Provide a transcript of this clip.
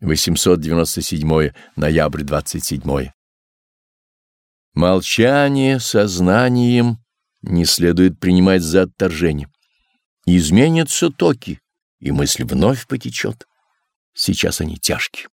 897 ноябрь 27. Молчание сознанием не следует принимать за отторжение. Изменятся токи, и мысль вновь потечет. Сейчас они тяжкие.